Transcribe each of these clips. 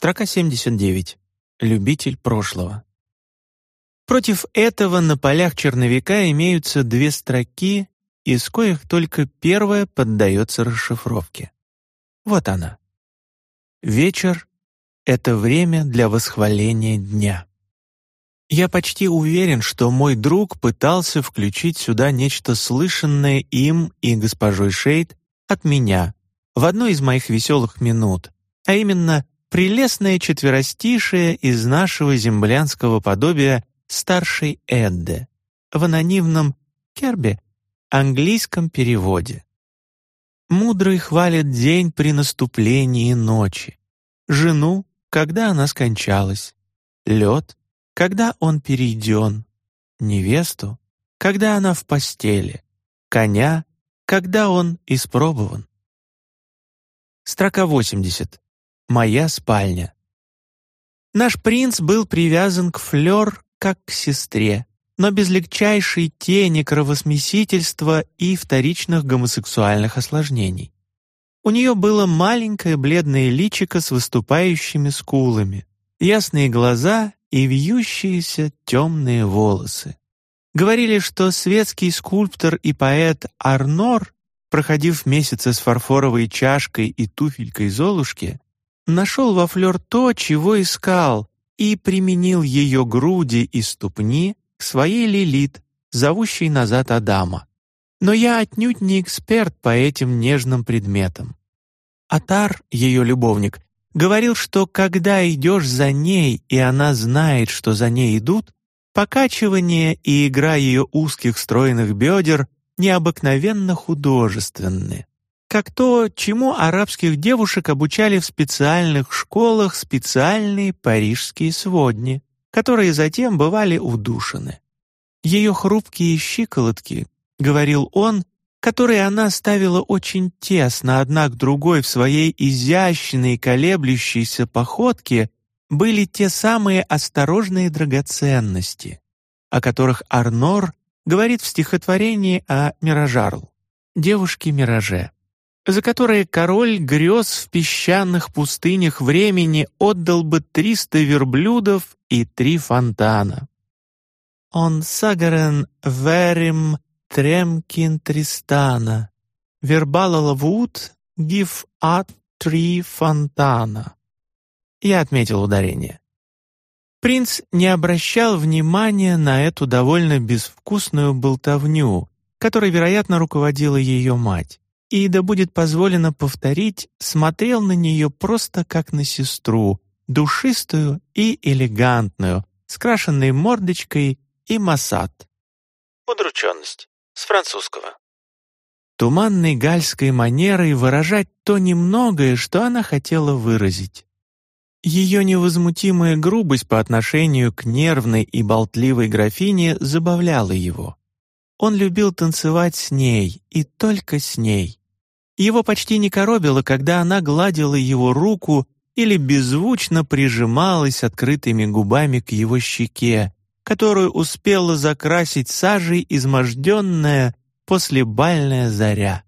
Строка 79. Любитель прошлого. Против этого на полях черновика имеются две строки, из коих только первая поддается расшифровке. Вот она. Вечер — это время для восхваления дня. Я почти уверен, что мой друг пытался включить сюда нечто слышанное им и госпожой Шейд от меня в одной из моих веселых минут, а именно прелестное четверостишее из нашего землянского подобия старшей Эдды в анонимном Керби английском переводе. Мудрый хвалит день при наступлении ночи, жену, когда она скончалась, лед, когда он перейден, невесту, когда она в постели, коня, когда он испробован. Строка 80. Моя спальня. Наш принц был привязан к Флёр как к сестре, но без легчайшей тени кровосмесительства и вторичных гомосексуальных осложнений. У нее было маленькое бледное личико с выступающими скулами, ясные глаза и вьющиеся темные волосы. Говорили, что светский скульптор и поэт Арнор, проходив месяцы с фарфоровой чашкой и туфелькой Золушки, нашел во флёр то, чего искал, и применил ее груди и ступни к своей Лилит, зовущей назад Адама. Но я отнюдь не эксперт по этим нежным предметам. Атар, ее любовник, Говорил, что когда идешь за ней, и она знает, что за ней идут, покачивание и игра ее узких стройных бедер необыкновенно художественны, как то, чему арабских девушек обучали в специальных школах специальные парижские сводни, которые затем бывали удушены. Ее хрупкие щиколотки, говорил он, которые она ставила очень тесно одна к другой в своей изящной колеблющейся походке, были те самые осторожные драгоценности, о которых Арнор говорит в стихотворении о Миражарл, девушке-мираже, за которые король грез в песчаных пустынях времени отдал бы триста верблюдов и три фонтана. «Он сагарен верим Тремкин Тристана, Вербала Лавут, Гиф Ат Три Фонтана. Я отметил ударение. Принц не обращал внимания на эту довольно безвкусную болтовню, которой, вероятно, руководила ее мать, и, да будет позволено повторить, смотрел на нее просто как на сестру, душистую и элегантную, с крашенной мордочкой и масат. Удрученность с французского. Туманной гальской манерой выражать то немногое, что она хотела выразить. Ее невозмутимая грубость по отношению к нервной и болтливой графине забавляла его. Он любил танцевать с ней и только с ней. Его почти не коробило, когда она гладила его руку или беззвучно прижималась открытыми губами к его щеке, которую успела закрасить сажей изможденная послебальная заря.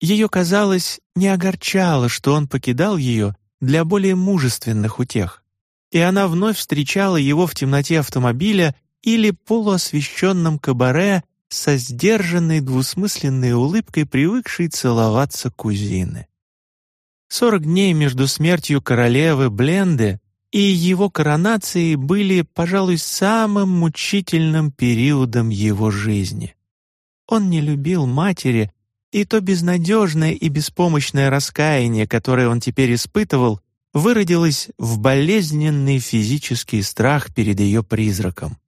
Ее, казалось, не огорчало, что он покидал ее для более мужественных утех, и она вновь встречала его в темноте автомобиля или полуосвещенном кабаре со сдержанной двусмысленной улыбкой, привыкшей целоваться кузины. Сорок дней между смертью королевы Бленды и его коронацией были, пожалуй, самым мучительным периодом его жизни. Он не любил матери, и то безнадежное и беспомощное раскаяние, которое он теперь испытывал, выродилось в болезненный физический страх перед ее призраком.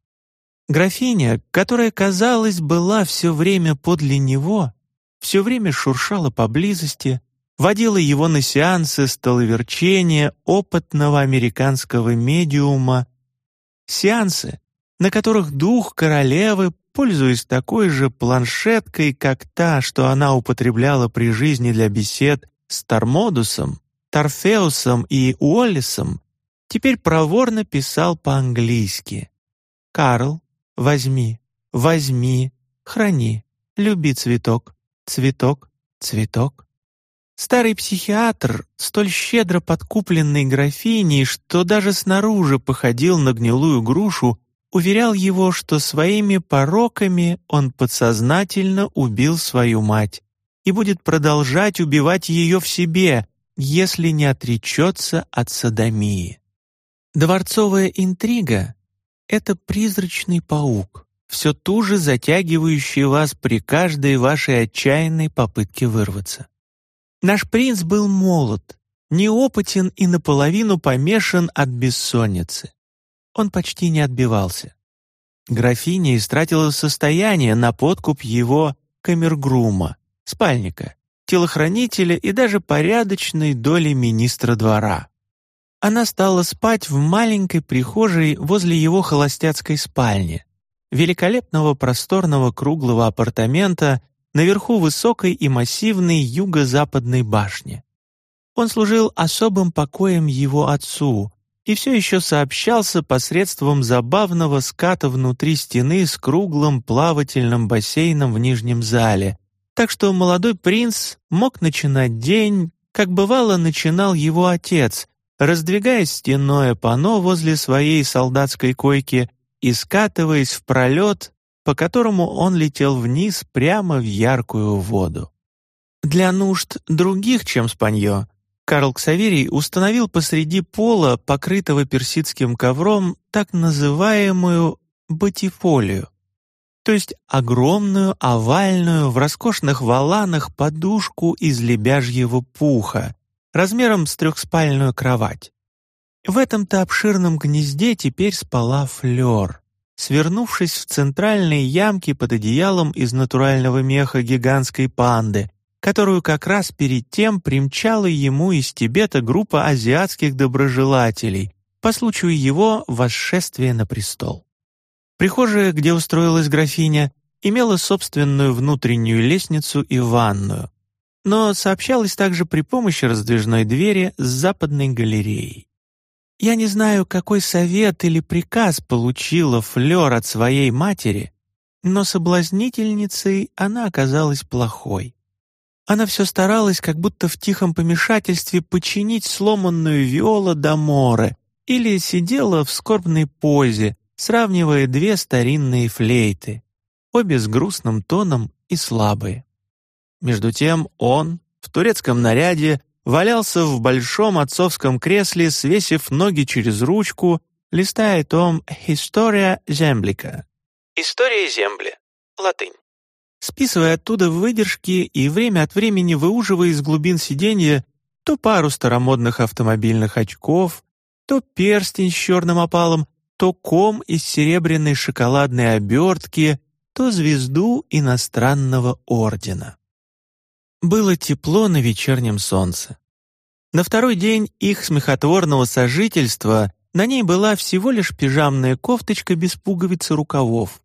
Графиня, которая, казалось, была все время подле него, все время шуршала поблизости, водила его на сеансы столоверчения опытного американского медиума, сеансы, на которых дух королевы, пользуясь такой же планшеткой, как та, что она употребляла при жизни для бесед с Тормодусом, Торфеусом и Уоллисом, теперь проворно писал по-английски. «Карл, возьми, возьми, храни, люби цветок, цветок, цветок, Старый психиатр, столь щедро подкупленный графиней, что даже снаружи походил на гнилую грушу, уверял его, что своими пороками он подсознательно убил свою мать и будет продолжать убивать ее в себе, если не отречется от садомии. Дворцовая интрига — это призрачный паук, все туже затягивающий вас при каждой вашей отчаянной попытке вырваться. Наш принц был молод, неопытен и наполовину помешан от бессонницы. Он почти не отбивался. Графиня истратила состояние на подкуп его камергрума, спальника, телохранителя и даже порядочной доли министра двора. Она стала спать в маленькой прихожей возле его холостяцкой спальни, великолепного просторного круглого апартамента наверху высокой и массивной юго-западной башни. Он служил особым покоем его отцу и все еще сообщался посредством забавного ската внутри стены с круглым плавательным бассейном в нижнем зале, так что молодой принц мог начинать день, как бывало начинал его отец, раздвигая стенное панно возле своей солдатской койки и скатываясь в пролет, по которому он летел вниз прямо в яркую воду. Для нужд других, чем спанье, Карл Ксаверий установил посреди пола, покрытого персидским ковром, так называемую батифолию, то есть огромную овальную в роскошных валанах подушку из лебяжьего пуха, размером с трехспальную кровать. В этом-то обширном гнезде теперь спала Флёр, свернувшись в центральной ямке под одеялом из натурального меха гигантской панды, которую как раз перед тем примчала ему из Тибета группа азиатских доброжелателей по случаю его восшествия на престол. Прихожая, где устроилась графиня, имела собственную внутреннюю лестницу и ванную, но сообщалась также при помощи раздвижной двери с западной галереей. Я не знаю, какой совет или приказ получила Флёр от своей матери, но соблазнительницей она оказалась плохой. Она все старалась, как будто в тихом помешательстве, починить сломанную Виола до море или сидела в скорбной позе, сравнивая две старинные флейты, обе с грустным тоном и слабые. Между тем он, в турецком наряде, валялся в большом отцовском кресле, свесив ноги через ручку, листая том «История землика». «История земли», латынь. Списывая оттуда выдержки и время от времени выуживая из глубин сиденья то пару старомодных автомобильных очков, то перстень с черным опалом, то ком из серебряной шоколадной обертки, то звезду иностранного ордена. Было тепло на вечернем солнце. На второй день их смехотворного сожительства на ней была всего лишь пижамная кофточка без пуговиц и рукавов.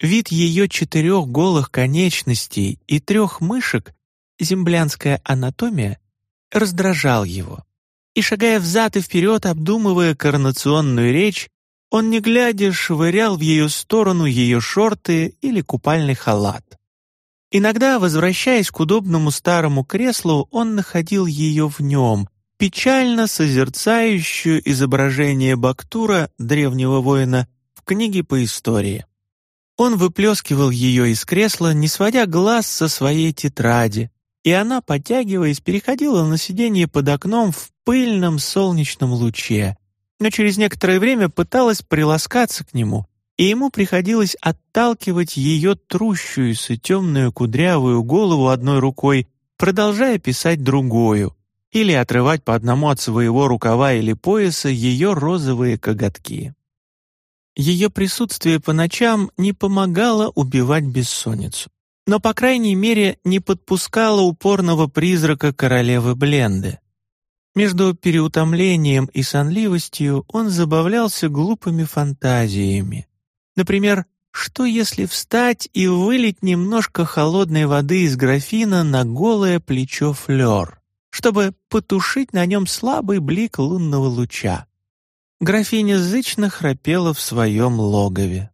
Вид ее четырех голых конечностей и трех мышек, землянская анатомия, раздражал его. И, шагая взад и вперед, обдумывая коронационную речь, он, не глядя, швырял в ее сторону ее шорты или купальный халат. Иногда, возвращаясь к удобному старому креслу, он находил ее в нем, печально созерцающую изображение Бактура, древнего воина, в книге по истории. Он выплескивал ее из кресла, не сводя глаз со своей тетради, и она, подтягиваясь, переходила на сиденье под окном в пыльном солнечном луче, но через некоторое время пыталась приласкаться к нему, и ему приходилось отталкивать ее трущуюся темную кудрявую голову одной рукой, продолжая писать другую, или отрывать по одному от своего рукава или пояса ее розовые коготки. Ее присутствие по ночам не помогало убивать бессонницу, но, по крайней мере, не подпускало упорного призрака королевы Бленды. Между переутомлением и сонливостью он забавлялся глупыми фантазиями. Например, что если встать и вылить немножко холодной воды из графина на голое плечо флёр, чтобы потушить на нем слабый блик лунного луча? Графиня зычно храпела в своем логове.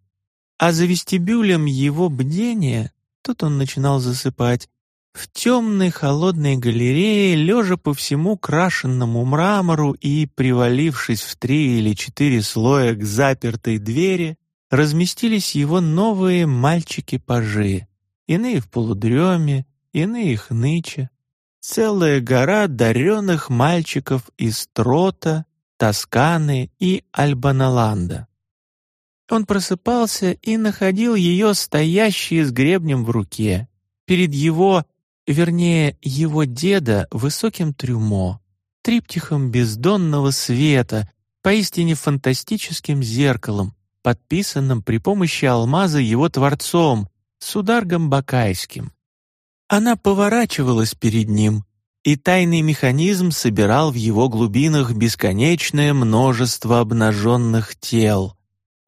А за вестибюлем его бдения, тут он начинал засыпать, В темной холодной галерее, лежа по всему крашенному мрамору и привалившись в три или четыре слоя к запертой двери, разместились его новые мальчики-пажи, иные в полудреме, иные хныча. Целая гора даренных мальчиков из Трота, Тосканы и Альбаналанда. Он просыпался и находил ее стоящей с гребнем в руке, перед его вернее, его деда высоким трюмо, триптихом бездонного света, поистине фантастическим зеркалом, подписанным при помощи алмаза его творцом, Сударгом Бакайским. Она поворачивалась перед ним, и тайный механизм собирал в его глубинах бесконечное множество обнаженных тел,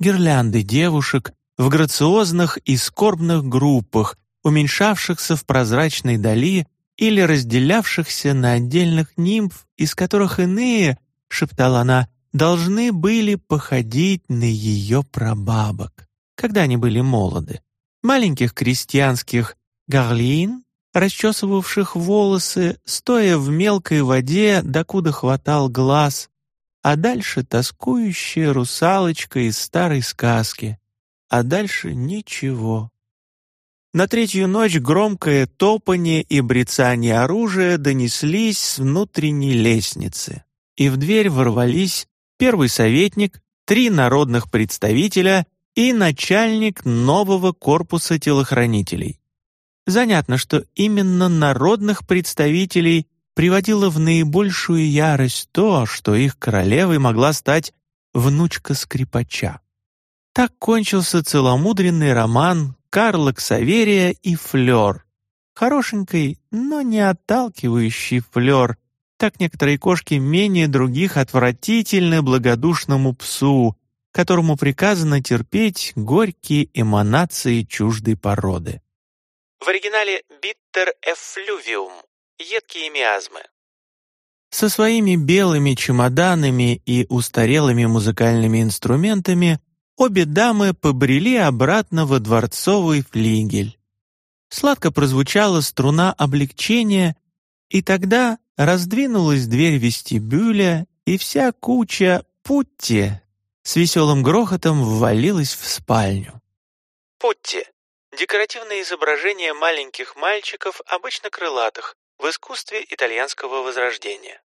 гирлянды девушек в грациозных и скорбных группах, уменьшавшихся в прозрачной дали или разделявшихся на отдельных нимф, из которых иные, шептала она, должны были походить на ее прабабок, когда они были молоды. Маленьких крестьянских гарлин, расчесывавших волосы, стоя в мелкой воде, докуда хватал глаз, а дальше тоскующая русалочка из старой сказки, а дальше ничего. На третью ночь громкое топание и брецание оружия донеслись с внутренней лестницы, и в дверь ворвались первый советник, три народных представителя и начальник нового корпуса телохранителей. Занятно, что именно народных представителей приводило в наибольшую ярость то, что их королевой могла стать внучка скрипача. Так кончился целомудренный роман Карла Ксаверия и Флёр. Хорошенький, но не отталкивающий Флёр. Так некоторые кошки менее других отвратительны благодушному псу, которому приказано терпеть горькие эманации чуждой породы. В оригинале «bitter effluvium» — едкие миазмы. Со своими белыми чемоданами и устарелыми музыкальными инструментами обе дамы побрели обратно во дворцовый флигель. Сладко прозвучала струна облегчения, и тогда раздвинулась дверь вестибюля, и вся куча Путти с веселым грохотом ввалилась в спальню. Путти — декоративное изображение маленьких мальчиков, обычно крылатых, в искусстве итальянского возрождения.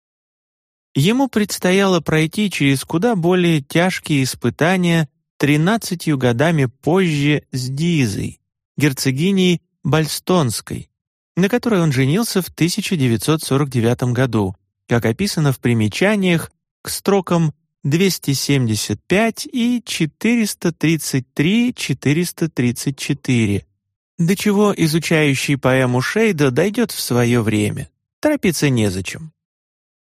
Ему предстояло пройти через куда более тяжкие испытания тринадцатью годами позже с Дизой, герцогиней Бальстонской, на которой он женился в 1949 году, как описано в примечаниях к строкам 275 и 433-434, до чего изучающий поэму Шейда дойдет в свое время. Торопиться незачем.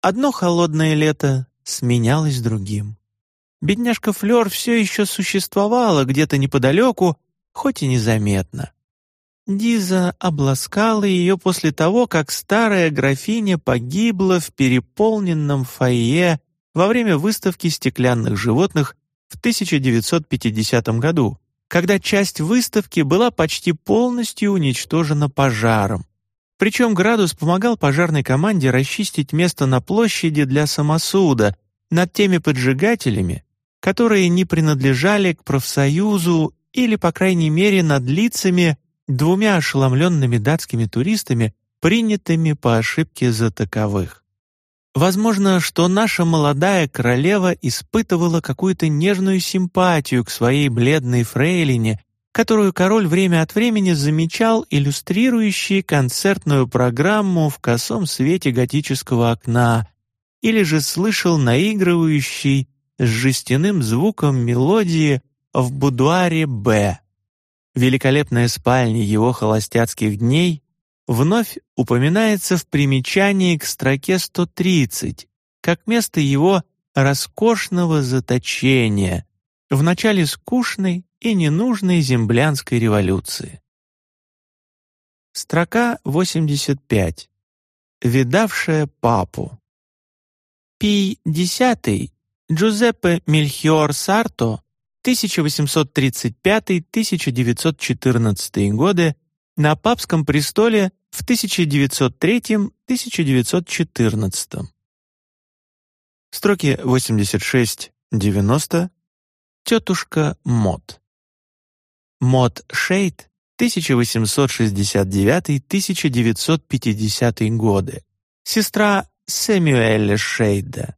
Одно холодное лето сменялось другим. Бедняжка Флёр все еще существовала где-то неподалеку, хоть и незаметно. Диза обласкала ее после того, как старая графиня погибла в переполненном фойе во время выставки стеклянных животных в 1950 году, когда часть выставки была почти полностью уничтожена пожаром. Причем Градус помогал пожарной команде расчистить место на площади для самосуда над теми поджигателями, которые не принадлежали к профсоюзу или, по крайней мере, над лицами двумя ошеломленными датскими туристами, принятыми по ошибке за таковых. Возможно, что наша молодая королева испытывала какую-то нежную симпатию к своей бледной фрейлине, которую король время от времени замечал иллюстрирующей концертную программу в косом свете готического окна, или же слышал наигрывающий с жестяным звуком мелодии в будуаре «Б». Великолепная спальня его холостяцких дней вновь упоминается в примечании к строке 130, как место его роскошного заточения в начале скучной и ненужной землянской революции. Строка 85. Видавшая папу. Пий X Джузеппе Мельхиор Сарто 1835-1914 годы на папском престоле в 1903-1914. Строки 86-90 «Тетушка Мот». Мот Шейд 1869-1950 годы. Сестра Сэмюэля Шейда.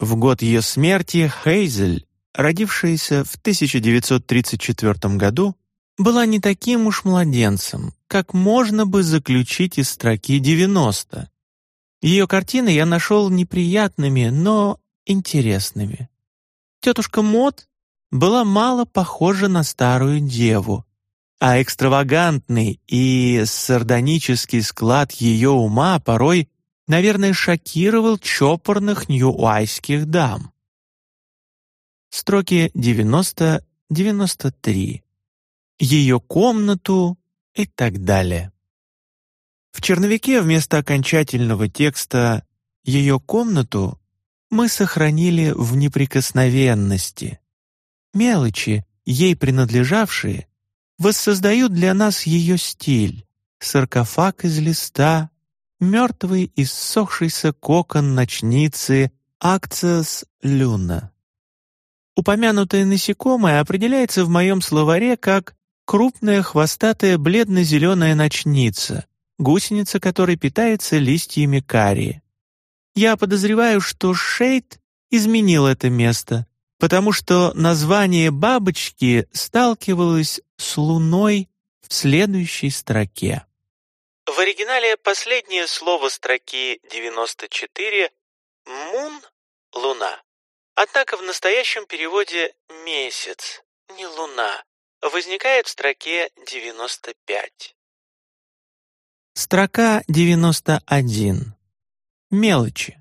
В год ее смерти Хейзель, родившаяся в 1934 году, была не таким уж младенцем, как можно бы заключить из строки 90. Ее картины я нашел неприятными, но интересными. Тетушка Мот была мало похожа на старую деву, а экстравагантный и сардонический склад ее ума порой, наверное, шокировал чопорных ньюайских дам. Строки 90-93 ее комнату и так далее. В черновике вместо окончательного текста «ее комнату» мы сохранили в неприкосновенности. Мелочи, ей принадлежавшие, воссоздают для нас ее стиль, саркофаг из листа, мертвый иссохшийся кокон ночницы Акциас люна. Упомянутое насекомое определяется в моем словаре как крупная хвостатая бледно-зеленая ночница, гусеница которой питается листьями карии. Я подозреваю, что Шейд изменил это место, потому что название бабочки сталкивалось с луной в следующей строке. В оригинале последнее слово строки 94 «мун» — «луна». Однако в настоящем переводе «месяц», не «луна», возникает в строке 95. Строка 91. Мелочи.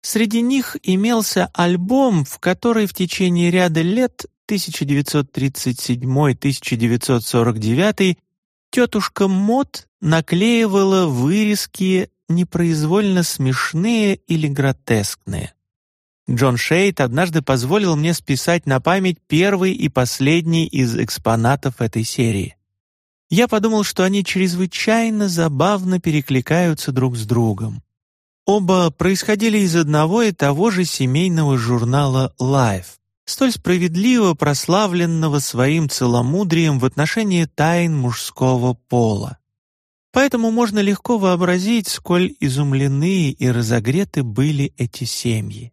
Среди них имелся альбом, в который в течение ряда лет 1937-1949 тетушка Мот наклеивала вырезки непроизвольно смешные или гротескные. Джон Шейд однажды позволил мне списать на память первый и последний из экспонатов этой серии. Я подумал, что они чрезвычайно забавно перекликаются друг с другом. Оба происходили из одного и того же семейного журнала Life, столь справедливо прославленного своим целомудрием в отношении тайн мужского пола. Поэтому можно легко вообразить, сколь изумлены и разогреты были эти семьи.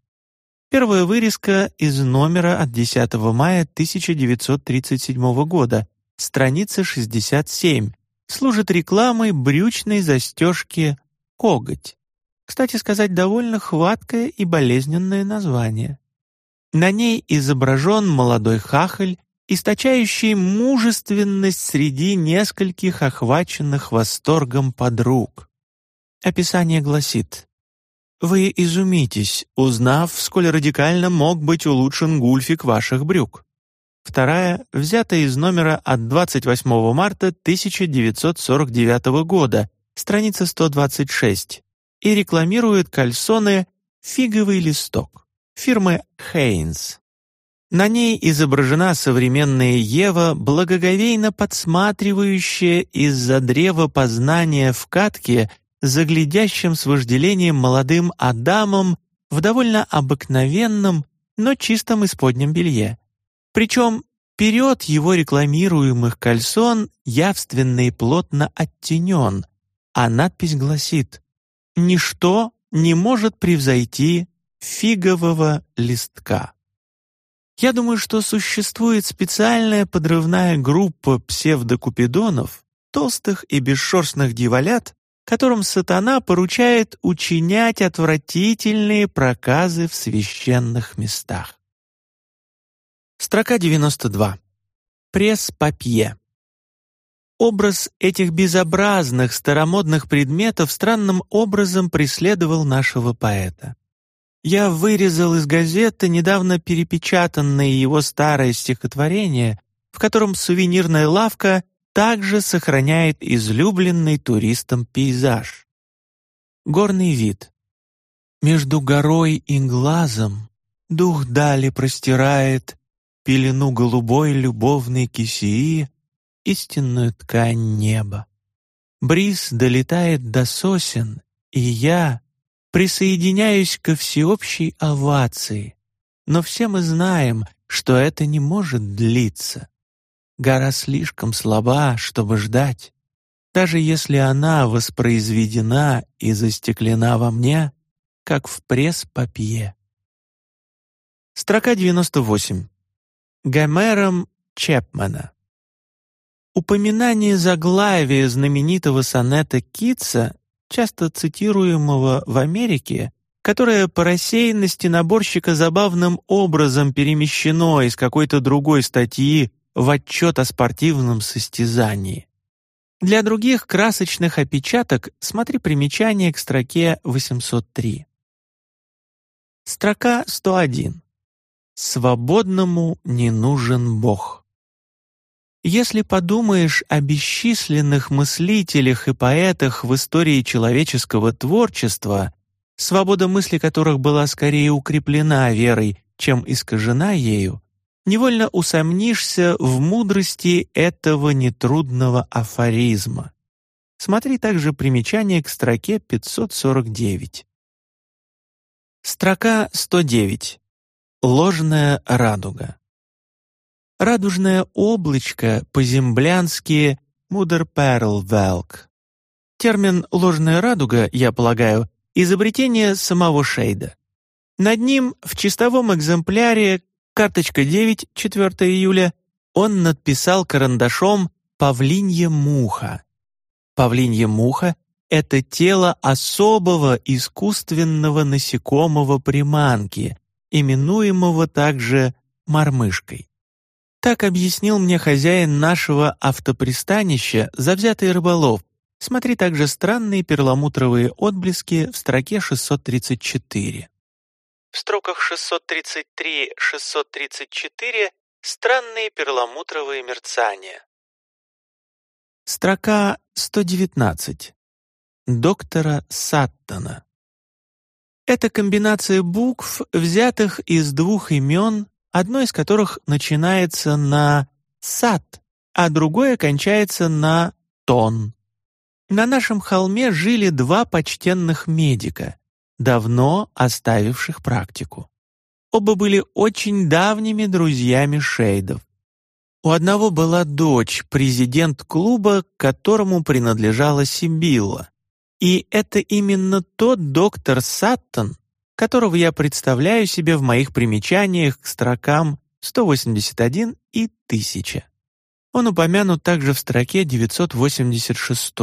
Первая вырезка из номера от 10 мая 1937 года, страница 67, служит рекламой брючной застежки «Коготь». Кстати сказать, довольно хваткое и болезненное название. На ней изображен молодой хахаль, источающий мужественность среди нескольких охваченных восторгом подруг. Описание гласит вы изумитесь, узнав, сколь радикально мог быть улучшен гульфик ваших брюк. Вторая взята из номера от 28 марта 1949 года, страница 126, и рекламирует кальсоны «Фиговый листок» фирмы Хейнс. На ней изображена современная Ева, благоговейно подсматривающая из-за древа познания в катке заглядящим с вожделением молодым Адамом в довольно обыкновенном, но чистом исподнем белье. Причем вперед его рекламируемых кальсон явственно и плотно оттенен, а надпись гласит «Ничто не может превзойти фигового листка». Я думаю, что существует специальная подрывная группа псевдокупидонов, толстых и бесшерстных дьяволят, которым сатана поручает учинять отвратительные проказы в священных местах. Строка 92. Пресс-папье. Образ этих безобразных старомодных предметов странным образом преследовал нашего поэта. Я вырезал из газеты недавно перепечатанное его старое стихотворение, в котором сувенирная лавка также сохраняет излюбленный туристом пейзаж. Горный вид. Между горой и глазом дух дали простирает пелену голубой любовной кисии, истинную ткань неба. Бриз долетает до сосен, и я присоединяюсь ко всеобщей овации. Но все мы знаем, что это не может длиться. Гора слишком слаба, чтобы ждать. Даже если она воспроизведена и застеклена во мне, как в пресс-папье. Строка 98. Гомером Чепмана. Упоминание заглавия знаменитого сонета Китса, часто цитируемого в Америке, которое по рассеянности наборщика забавным образом перемещено из какой-то другой статьи в отчет о спортивном состязании. Для других красочных опечаток смотри примечание к строке 803. Строка 101. «Свободному не нужен Бог». Если подумаешь о бесчисленных мыслителях и поэтах в истории человеческого творчества, свобода мысли которых была скорее укреплена верой, чем искажена ею, невольно усомнишься в мудрости этого нетрудного афоризма. Смотри также примечание к строке 549. Строка 109. Ложная радуга. Радужное облачко по-землянски «мудерперлвелк». Термин «ложная радуга», я полагаю, изобретение самого Шейда. Над ним в чистовом экземпляре, карточка 9, 4 июля, он надписал карандашом «Павлинья муха». Павлинья муха — это тело особого искусственного насекомого приманки, именуемого также мормышкой. Так объяснил мне хозяин нашего автопристанища, завзятый рыболов. Смотри также странные перламутровые отблески в строке 634. В строках 633-634 странные перламутровые мерцания. Строка 119. Доктора Саттона. Это комбинация букв, взятых из двух имен одно из которых начинается на «сад», а другое кончается на «тон». На нашем холме жили два почтенных медика, давно оставивших практику. Оба были очень давними друзьями Шейдов. У одного была дочь, президент клуба, которому принадлежала Сибилла. И это именно тот доктор Саттон, которого я представляю себе в моих примечаниях к строкам 181 и 1000. Он упомянут также в строке 986.